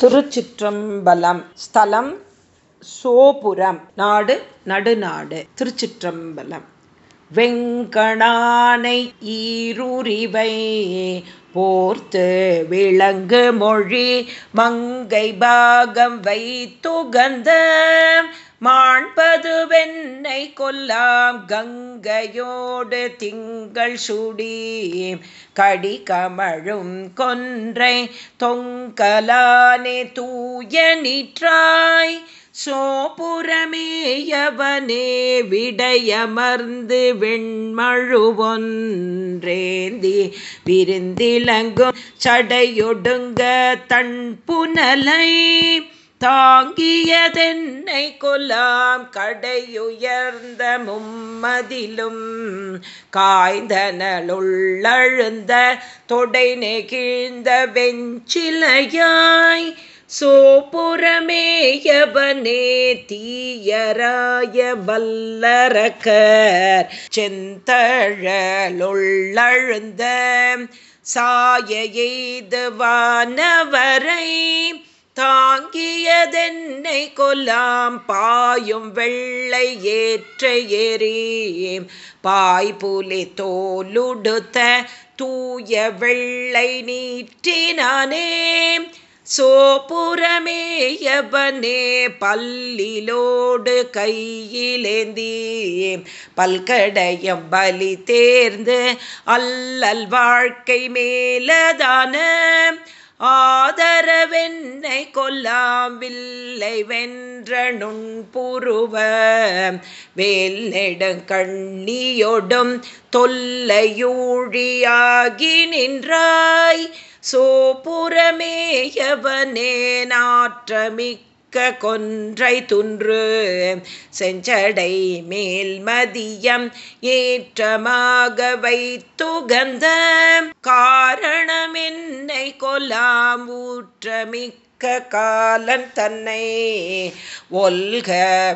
திருச்சிற்றம்பலம் ஸ்தலம் சோபுரம் நாடு நடுநாடு திருச்சிற்றம்பலம். வெங்கணானை ஈருரிவை போர்த்து விளங்கு மொழி மங்கை பாகம் வைத்துகந்த மாண்பது வெண்ணை கொல்லாம் கங்கையோடு திங்கள் சுடி கடி கமழும் கொன்றை தொங்கலானே தூய நிற்றாய் சோபுரமேயவனே விடையமர்ந்து வெண்மழுவொன்றேந்தி விருந்திலங்கும் சடையொடுங்க தன் புனலை தாங்கிய தென்னை கொல்லாம் கடையுயர்ந்த மும்மதிலும் காய்ந்தனலுள்ளழுந்த தொடை நெகிழ்ந்த வெஞ்சிலையாய் சோபுரமேயவனே தீயராய வல்லரக்கர் செந்தழலுள்ளழுந்த சாய எய்து வானவரை தாங்கியதென்னை கொல்லாம் பாயும் வெள்ளை ஏற்ற எரி பாய்புலி தோலுடுத்த தூய வெள்ளை நீற்றினானே சோபுரமேயபனே பல்லிலோடு கையிலேந்தி பல்கடையம் பலி தேர்ந்து அல்லல் வாழ்க்கை மேலதான. ஆதரவென்னை கொல்லாம் வென்றனுண் புருவ வேல்லெடுங்கண்ணியொடும் தொல்லையூழியாகி நின்றாய். சோபுரமேயவனே நாற்றமிக்க கொன்றை துன்று. செஞ்சடை மேல் மதியம் ஏற்றமாக வைத்துகந்த காரணமென்ன கொலாம் ஊற்றமிக்க காலன் தன்னை ஒல்க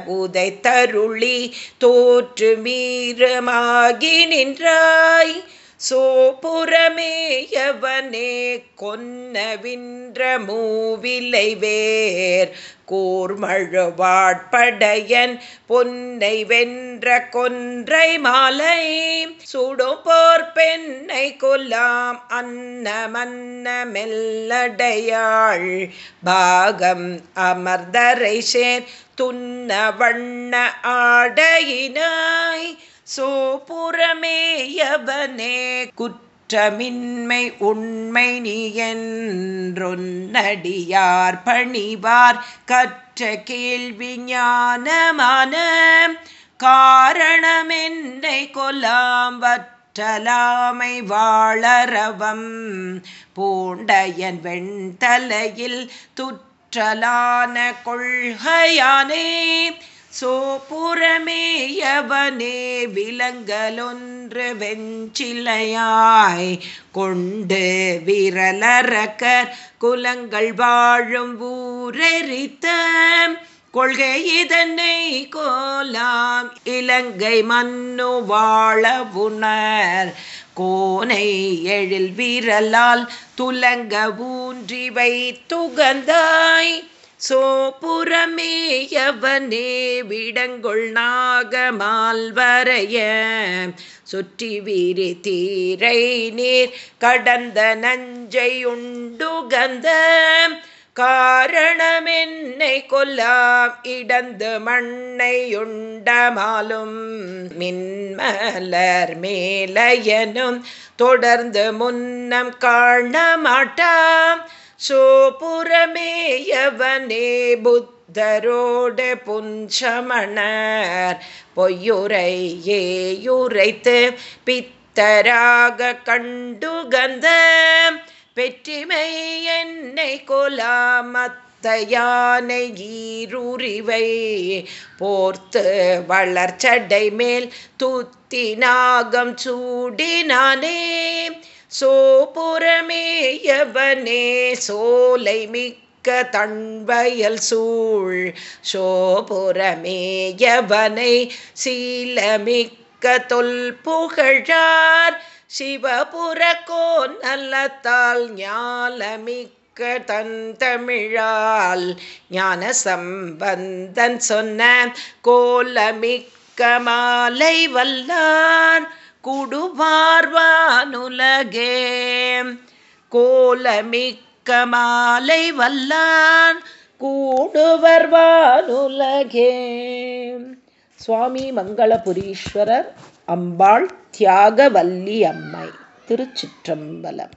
உதை தருளி தோற்று மீறமாகி நின்றாய். சோபுரமேயவனே கொன்னவின்ற மூவிலை வேர் கூர்மழுவாட்படையன் பொன்னை வென்ற கொன்றை மாலை. சுடும் போர் பெண்ணை கொல்லாம் அன்னமன்ன மெல்லடையாள் பாகம் அமர்தரை சேர் துன்ன வண்ண ஆடையினாய். சோபுரமேயவனே குற்றமின்மை உண்மை நீ என்றொன்னடியார் பணிவார். கற்ற கேள்வி ஞானமான காரணமென்னை கொலாம் வற்றலாமை வாழறவம் பூண்டையன் வெண்தலையில் துற்றலான கொள்கையானே சோபுரமேயவனே விலங்கலொன்று வெஞ்சிலையாய் கொண்டு விரலரக்கர் குலங்கள் வாழும் ஊரெரித்த கொள்கை இதனை கோலாம் இலங்கை மன்னு வாழ உணர். கோனை எழில் வீரலால் துலங்க ஊன்றி வைத்துகந்தாய். சோபுரமேயவனே விடங்கொள் நாகமால்வரைய. சுற்றி வீரி தீரை நீர் கடந்த நஞ்சை உண்டுகந்த. காரணமென்னை கொல்லாம் இடந்து மண்ணை உண்டமாலும் மின்மலர் மேலையனும் தொடர்ந்து முன்னம் காண மாட்டாம். சோபுரமேயவனே புத்தரோடு புஞ்சமணர் பொய்யுரை ஏயுரைத்து பித்தராக கண்டுகந்த வெற்றிமை என்னை கொலாமத்தையானை ஈருரிவை போர்த்து வளர்ச்சடை மேல் துத்தி நாகம் சூடினானே சோபுரமேயவனே சோலை மிக்க தண்வயல் சூழ். சோபுரமேயவனை சீலமிக்க தொல் புகழார் சிவபுரக்கோ நல்லத்தால் ஞாலமிக்க தன் தமிழால் ஞான சம்பந்தன் சொன்ன கோலமிக்க மாலை வல்லான் குடுபார்வானுலகே கோலமிக்க மாலை வல்லான் கூடுவர்வானுலகே. சுவாமி மங்களபுரீஸ்வரர் அம்பாள் தியாகவல்லி அம்மை திருச்சிற்றம்பலம்.